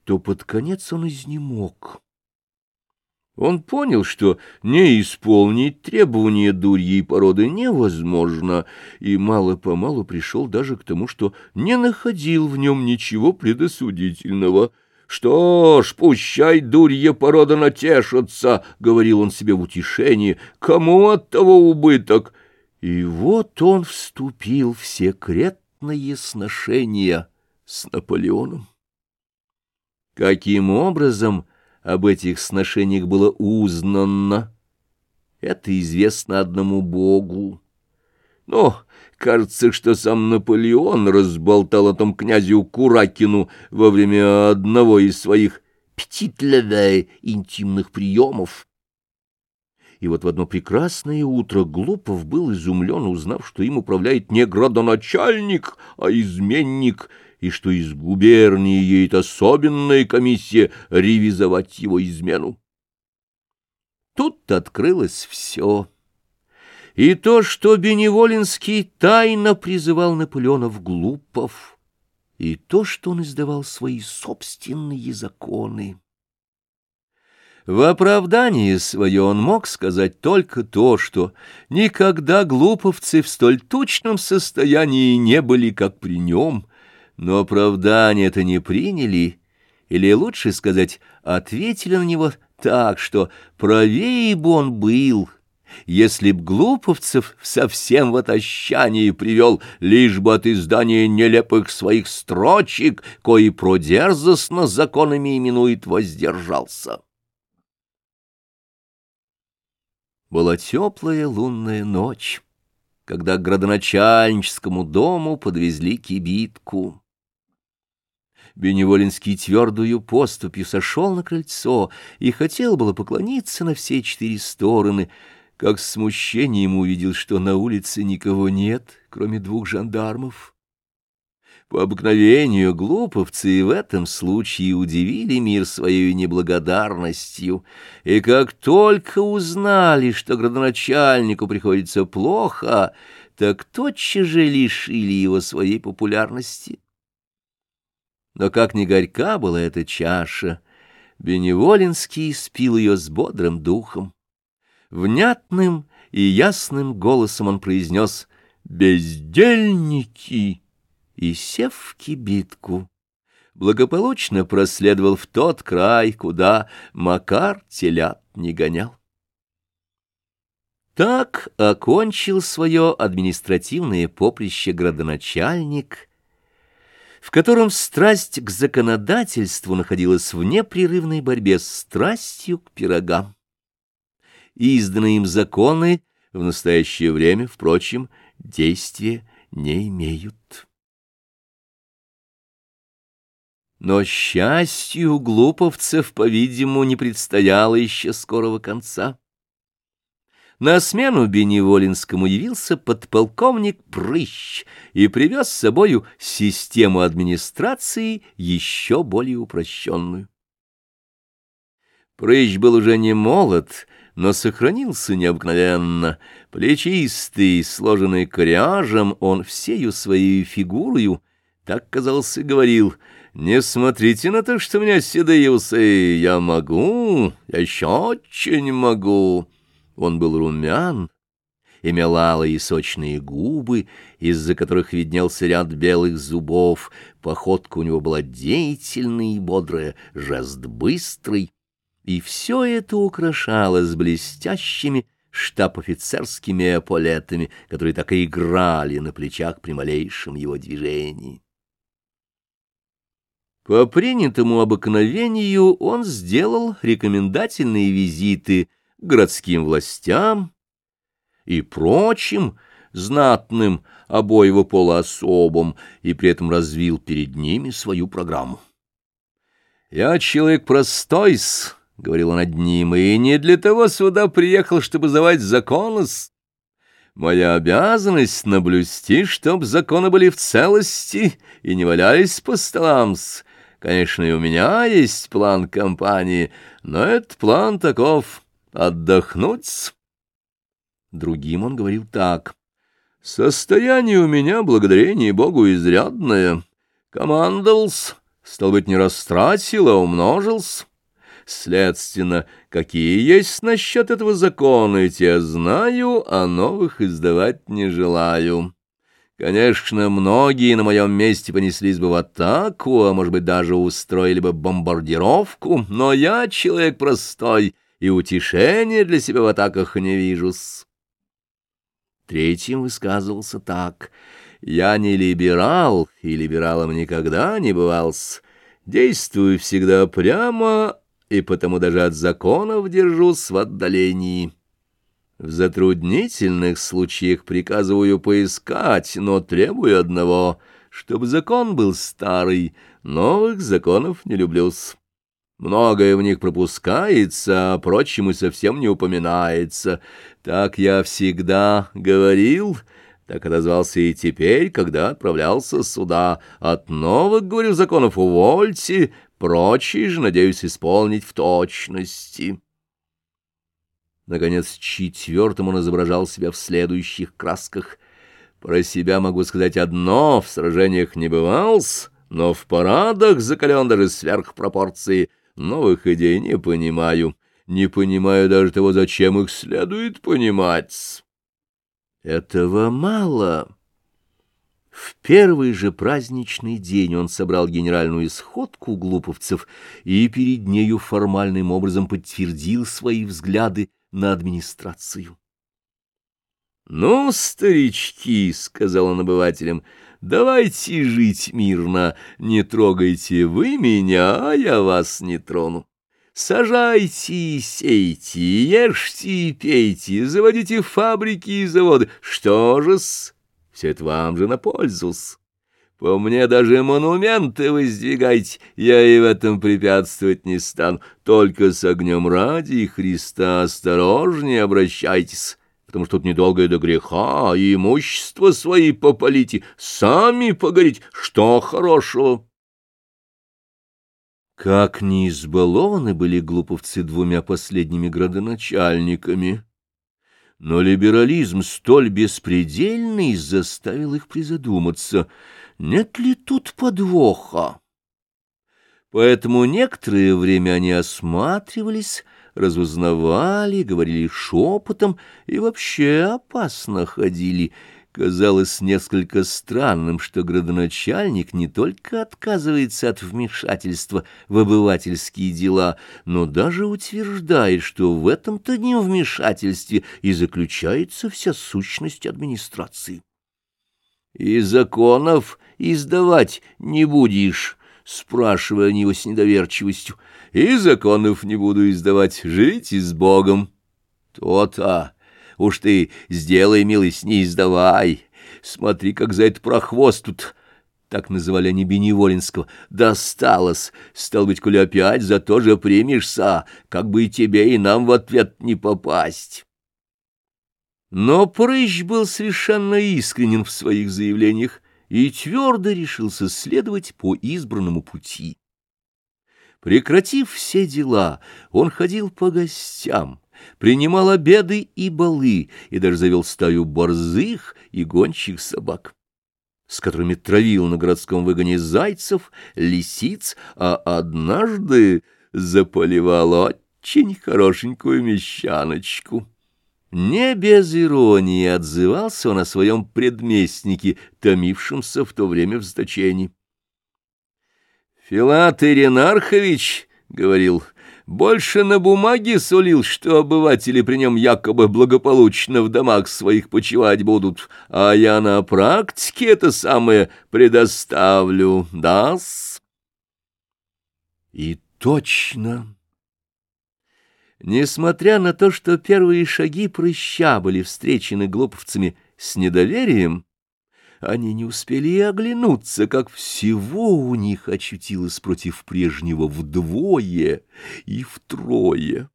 A: то под конец он изнемог. Он понял, что не исполнить требования дурьей породы невозможно, и мало-помалу пришел даже к тому, что не находил в нем ничего предосудительного. «Что ж, пущай дурья порода натешится», — говорил он себе в утешении, — «кому от того убыток?» И вот он вступил в секретные сношения с Наполеоном. Каким образом об этих сношениях было узнано, это известно одному Богу. Но кажется, что сам Наполеон разболтал о том князю Куракину во время одного из своих птитлеве интимных приемов. И вот в одно прекрасное утро Глупов был изумлен, узнав, что им управляет не градоначальник, а изменник — и что из губернии едет особенная комиссия ревизовать его измену. Тут открылось все. И то, что Беневолинский тайно призывал Наполеонов глупов, и то, что он издавал свои собственные законы. В оправдании свое он мог сказать только то, что никогда глуповцы в столь тучном состоянии не были, как при нем — но оправдание это не приняли, или, лучше сказать, ответили на него так, что правее бы он был, если б Глуповцев совсем в отощании привел, лишь бы от издания нелепых своих строчек, кои продерзостно законами именует, воздержался. Была теплая лунная ночь, когда к градоначальническому дому подвезли кибитку. Беневолинский твердую поступью сошел на крыльцо и хотел было поклониться на все четыре стороны, как с смущением увидел, что на улице никого нет, кроме двух жандармов. По обыкновению глуповцы и в этом случае удивили мир своей неблагодарностью, и как только узнали, что градоначальнику приходится плохо, так тотчас же лишили его своей популярности. Но как ни горька была эта чаша, Беневолинский спил ее с бодрым духом. Внятным и ясным голосом он произнес «Бездельники!» И, сев в кибитку, благополучно проследовал в тот край, куда Макар телят не гонял. Так окончил свое административное поприще градоначальник — в котором страсть к законодательству находилась в непрерывной борьбе с страстью к пирогам. Изданные им законы в настоящее время, впрочем, действия не имеют. Но счастью глуповцев, по-видимому, не предстояло еще скорого конца. На смену Беневолинскому явился подполковник Прыщ и привез с собою систему администрации еще более упрощенную. Прыщ был уже не молод, но сохранился необыкновенно. Плечистый, сложенный коряжем, он всею своей фигурою, так, казалось, говорил, «Не смотрите на то, что у меня седые усы, я могу, я еще очень могу». Он был румян, имел алые сочные губы, из-за которых виднелся ряд белых зубов, походка у него была деятельная и бодрая, жест быстрый, и все это украшалось блестящими штаб-офицерскими эполетами, которые так и играли на плечах при малейшем его движении. По принятому обыкновению он сделал рекомендательные визиты городским властям и прочим знатным обоего пола особам и при этом развил перед ними свою программу. «Я человек простой -с, — говорил он одним, — и не для того сюда приехал, чтобы завать законы -с. Моя обязанность — наблюсти, чтоб законы были в целости и не валялись по столам -с. Конечно, и у меня есть план компании, но этот план таков — отдохнуть. Другим он говорил так. Состояние у меня, благодарение Богу, изрядное. Командовался, стал быть, не растратил, а умножился. Следственно, какие есть насчет этого закона, те знаю, а новых издавать не желаю. Конечно, многие на моем месте понеслись бы в атаку, а, может быть, даже устроили бы бомбардировку, но я человек простой — и утешения для себя в атаках не вижу-с. Третьим высказывался так. «Я не либерал, и либералом никогда не бывал-с. Действую всегда прямо, и потому даже от законов держусь в отдалении». В затруднительных случаях приказываю поискать, но требую одного, чтобы закон был старый, новых законов не люблю-с. Многое в них пропускается, а прочему совсем не упоминается. Так я всегда говорил, так отозвался и теперь, когда отправлялся сюда. От новых, говорю, законов увольте, прочие же, надеюсь, исполнить в точности. Наконец, четвертым он изображал себя в следующих красках. Про себя могу сказать одно, в сражениях не бывался, но в парадах закален даже сверх пропорции — Новых идей не понимаю. Не понимаю даже того, зачем их следует понимать. Этого мало. В первый же праздничный день он собрал генеральную исходку глуповцев и перед нею формальным образом подтвердил свои взгляды на администрацию. «Ну, старички», — сказал он обывателям, — «давайте жить мирно, не трогайте вы меня, а я вас не трону. Сажайте сейте, ешьте и пейте, заводите фабрики и заводы. Что же-с? Все это вам же на пользу-с. По мне даже монументы воздвигайте, я и в этом препятствовать не стану. Только с огнем ради Христа осторожнее обращайтесь» потому что тут недолго до греха, и имущество свои попалите, сами погорите, что хорошего. Как не избалованы были глуповцы двумя последними градоначальниками! Но либерализм столь беспредельный заставил их призадуматься, нет ли тут подвоха. Поэтому некоторое время они осматривались, разузнавали, говорили шепотом и вообще опасно ходили. Казалось несколько странным, что градоначальник не только отказывается от вмешательства в обывательские дела, но даже утверждает, что в этом-то невмешательстве и заключается вся сущность администрации. «И законов издавать не будешь», — спрашивая они его с недоверчивостью и законов не буду издавать. Живите с Богом. То-то. Уж ты сделай, милость, не издавай. Смотри, как за это прохвост тут... Так называли они Беневолинского. Досталось. Стал быть, коли опять за то же примешься, как бы и тебе, и нам в ответ не попасть. Но Прыщ был совершенно искренен в своих заявлениях и твердо решился следовать по избранному пути. Прекратив все дела, он ходил по гостям, принимал обеды и балы и даже завел стаю борзых и гончих собак, с которыми травил на городском выгоне зайцев, лисиц, а однажды заполивал очень хорошенькую мещаночку. Не без иронии отзывался он о своем предместнике, томившемся в то время в заточении. «Филат Иринархович, — говорил, — больше на бумаге сулил, что обыватели при нем якобы благополучно в домах своих почивать будут, а я на практике это самое предоставлю, да-с?» И точно... Несмотря на то, что первые шаги прыща были встречены глуповцами с недоверием, они не успели и оглянуться, как всего у них очутилось против прежнего вдвое и втрое.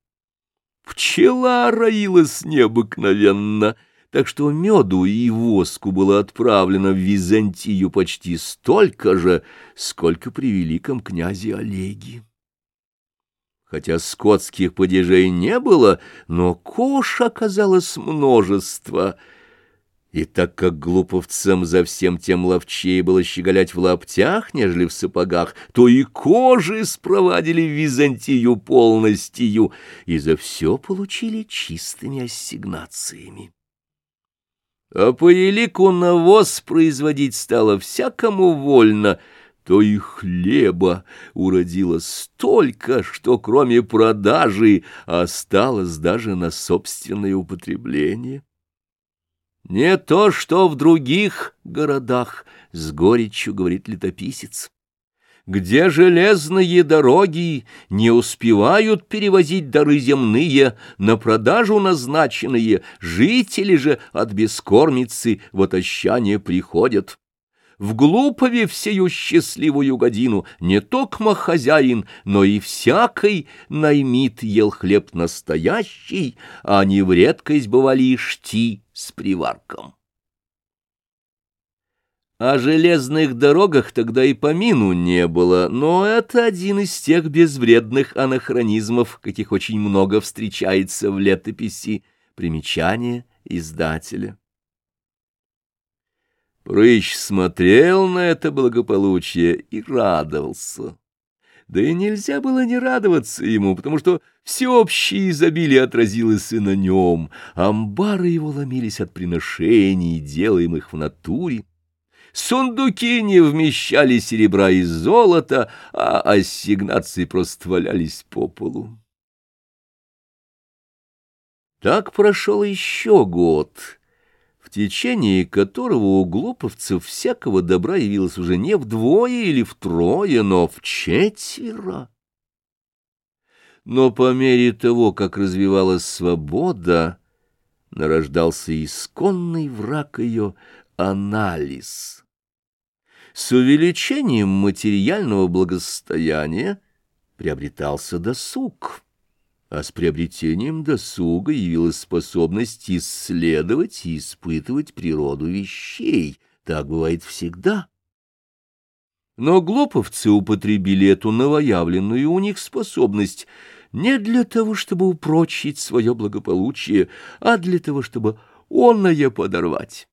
A: Пчела роилась необыкновенно, так что меду и воску было отправлено в Византию почти столько же, сколько при великом князе Олеге. Хотя скотских падежей не было, но кош оказалось множество. И так как глуповцам за всем тем ловчее было щеголять в лаптях, нежели в сапогах, то и кожи спровадили Византию полностью, и за все получили чистыми ассигнациями. А по елику навоз производить стало всякому вольно — то и хлеба уродило столько, что кроме продажи осталось даже на собственное употребление. Не то, что в других городах, — с горечью говорит летописец, где железные дороги не успевают перевозить дары земные, на продажу назначенные, жители же от бескормицы в отощание приходят в Глупове в сию счастливую годину не только хозяин, но и всякий наймит ел хлеб настоящий, а не в редкость бывали шти с приварком. О железных дорогах тогда и помину не было, но это один из тех безвредных анахронизмов, каких очень много встречается в летописи, примечание издателя. Прыщ смотрел на это благополучие и радовался. Да и нельзя было не радоваться ему, потому что всеобщее изобилие отразилось и на нем. Амбары его ломились от приношений, делаемых в натуре. Сундуки не вмещали серебра и золота, а ассигнации просто валялись по полу. Так прошел еще год — течение которого у глуповцев всякого добра явилось уже не вдвое или втрое, но в четверо. Но по мере того, как развивалась свобода, нарождался исконный враг ее — анализ. С увеличением материального благосостояния приобретался досуг а с приобретением досуга явилась способность исследовать и испытывать природу вещей. Так бывает всегда. Но глуповцы употребили эту новоявленную у них способность не для того, чтобы упрочить свое благополучие, а для того, чтобы оное подорвать.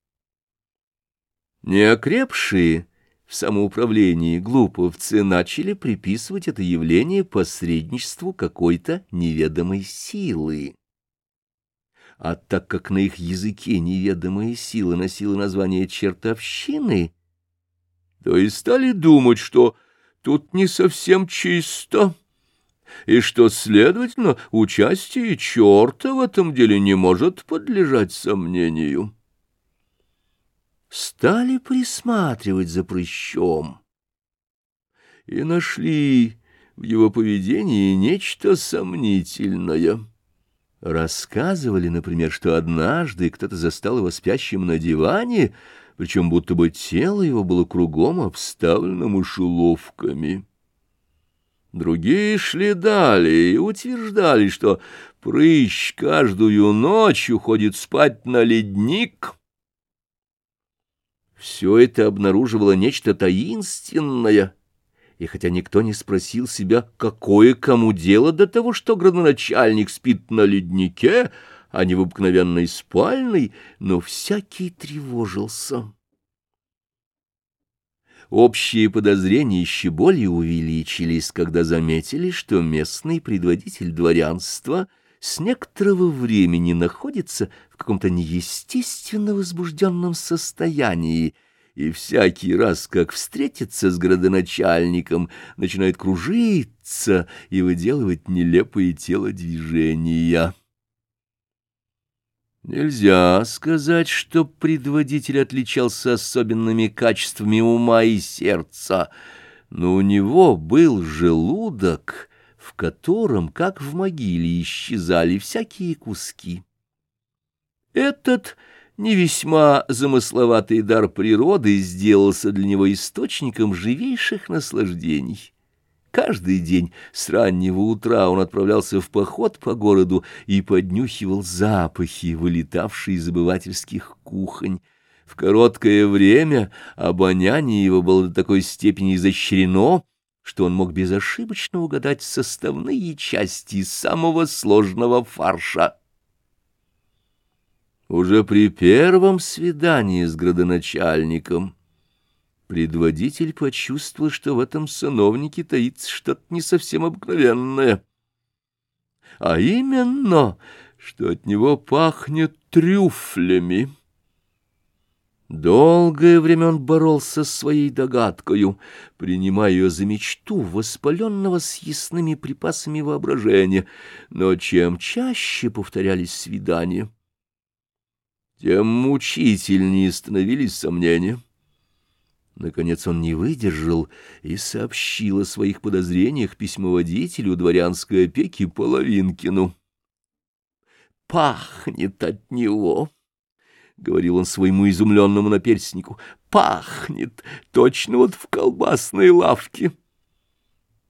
A: Неокрепшие в самоуправлении глуповцы начали приписывать это явление посредничеству какой-то неведомой силы. А так как на их языке неведомая сила носила название чертовщины, то и стали думать, что тут не совсем чисто, и что, следовательно, участие черта в этом деле не может подлежать сомнению стали присматривать за прыщом и нашли в его поведении нечто сомнительное. Рассказывали, например, что однажды кто-то застал его спящим на диване, причем будто бы тело его было кругом обставлено мышеловками. Другие шли далее и утверждали, что прыщ каждую ночь уходит спать на ледник. Все это обнаруживало нечто таинственное, и хотя никто не спросил себя, какое кому дело до того, что градоначальник спит на леднике, а не в обыкновенной спальной, но всякий тревожился. Общие подозрения еще более увеличились, когда заметили, что местный предводитель дворянства с некоторого времени находится в каком-то неестественно возбужденном состоянии, и всякий раз, как встретится с градоначальником, начинает кружиться и выделывать нелепые телодвижения. Нельзя сказать, что предводитель отличался особенными качествами ума и сердца, но у него был желудок, в котором, как в могиле, исчезали всякие куски. Этот не весьма замысловатый дар природы сделался для него источником живейших наслаждений. Каждый день с раннего утра он отправлялся в поход по городу и поднюхивал запахи, вылетавшие из обывательских кухонь. В короткое время обоняние его было до такой степени изощрено, что он мог безошибочно угадать составные части самого сложного фарша. Уже при первом свидании с градоначальником Предводитель почувствовал, что в этом сановнике таится что-то не совсем обыкновенное. А именно, что от него пахнет трюфлями. Долгое время он боролся с своей догадкою, принимая ее за мечту воспаленного съестными припасами воображения, но чем чаще повторялись свидания, тем мучительнее становились сомнения. Наконец он не выдержал и сообщил о своих подозрениях письмоводителю дворянской опеки Половинкину. «Пахнет от него!» — говорил он своему изумленному наперснику. «Пахнет! Точно вот в колбасной лавке!»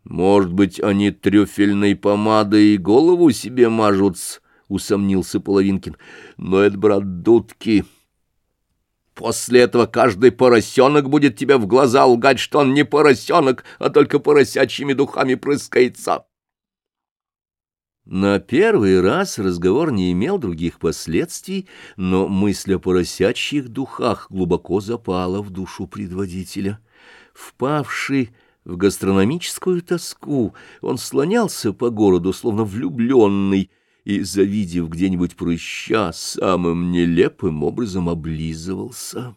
A: «Может быть, они трюфельной помадой и голову себе мажут?» — усомнился Половинкин. «Но это, брат, дудки!» После этого каждый поросенок будет тебе в глаза лгать, что он не поросенок, а только поросячьими духами прыскается. На первый раз разговор не имел других последствий, но мысль о поросячьих духах глубоко запала в душу предводителя. Впавший в гастрономическую тоску, он слонялся по городу, словно влюбленный, и, завидев где-нибудь прыща, самым нелепым образом облизывался.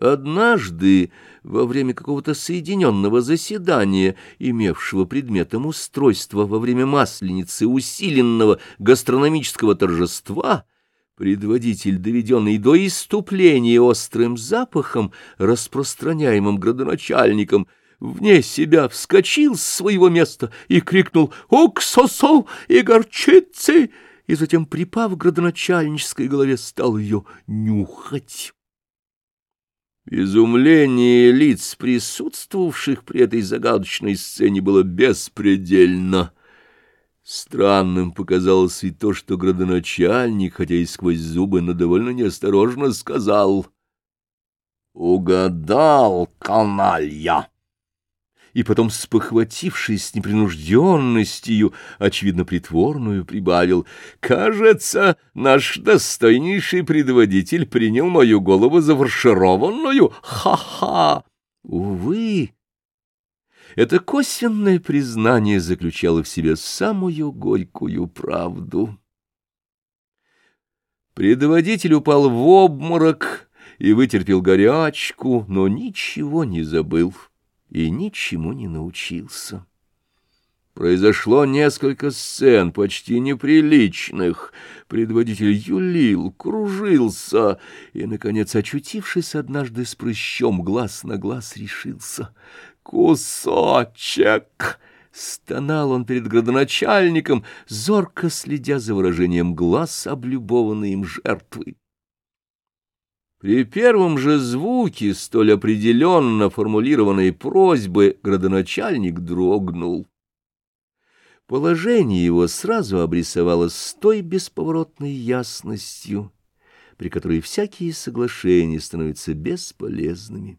A: Однажды, во время какого-то соединенного заседания, имевшего предметом устройства во время масленицы усиленного гастрономического торжества, предводитель, доведенный до иступления острым запахом, распространяемым градоначальником, вне себя вскочил с своего места и крикнул «Уксусу и горчицы!» и затем, припав к градоначальнической голове, стал ее нюхать. Изумление лиц, присутствовавших при этой загадочной сцене, было беспредельно. Странным показалось и то, что градоначальник, хотя и сквозь зубы, но довольно неосторожно сказал «Угадал, каналья!» И потом, спохватившись с непринужденностью, очевидно притворную, прибавил, «Кажется, наш достойнейший предводитель принял мою голову за фаршированную. Ха-ха!» Увы, это косвенное признание заключало в себе самую горькую правду. Предводитель упал в обморок и вытерпел горячку, но ничего не забыл и ничему не научился. Произошло несколько сцен, почти неприличных. Предводитель юлил, кружился и, наконец, очутившись однажды с прыщом, глаз на глаз решился. «Кусочек!» — стонал он перед градоначальником, зорко следя за выражением глаз облюбованной им жертвы. При первом же звуке столь определенно формулированной просьбы градоначальник дрогнул. Положение его сразу обрисовалось с той бесповоротной ясностью, при которой всякие соглашения становятся бесполезными.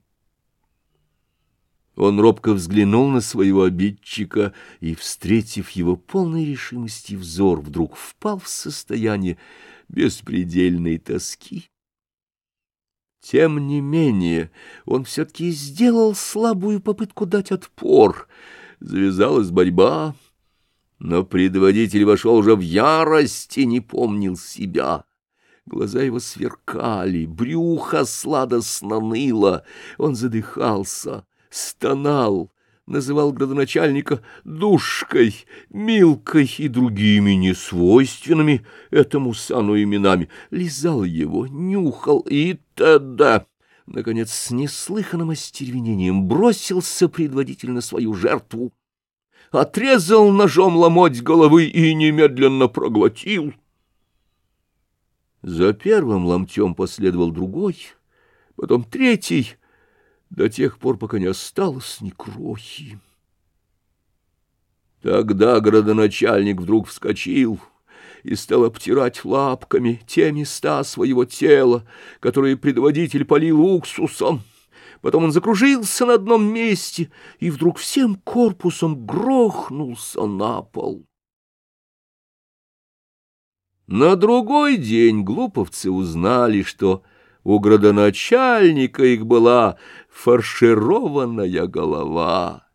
A: Он робко взглянул на своего обидчика и, встретив его полной решимости взор, вдруг впал в состояние беспредельной тоски. Тем не менее, он все-таки сделал слабую попытку дать отпор. Завязалась борьба, но предводитель вошел уже в ярость и не помнил себя. Глаза его сверкали, брюхо сладостно ныло, он задыхался, стонал, называл градоначальника душкой, милкой и другими несвойственными этому сану именами, лизал его, нюхал и т.д. Наконец, с неслыханным остервенением бросился предводитель на свою жертву, отрезал ножом ломоть головы и немедленно проглотил. За первым ломтем последовал другой, потом третий, до тех пор, пока не осталось ни крохи. Тогда городоначальник вдруг вскочил и стал обтирать лапками те места своего тела, которые предводитель полил уксусом. Потом он закружился на одном месте и вдруг всем корпусом грохнулся на пол. На другой день глуповцы узнали, что у градоначальника их была фаршированная голова.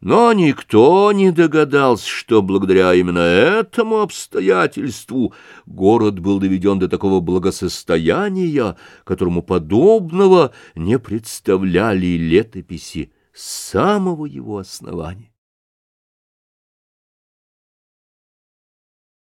A: Но никто не догадался, что благодаря именно этому обстоятельству город был доведен до такого благосостояния, которому подобного не представляли летописи с самого его основания.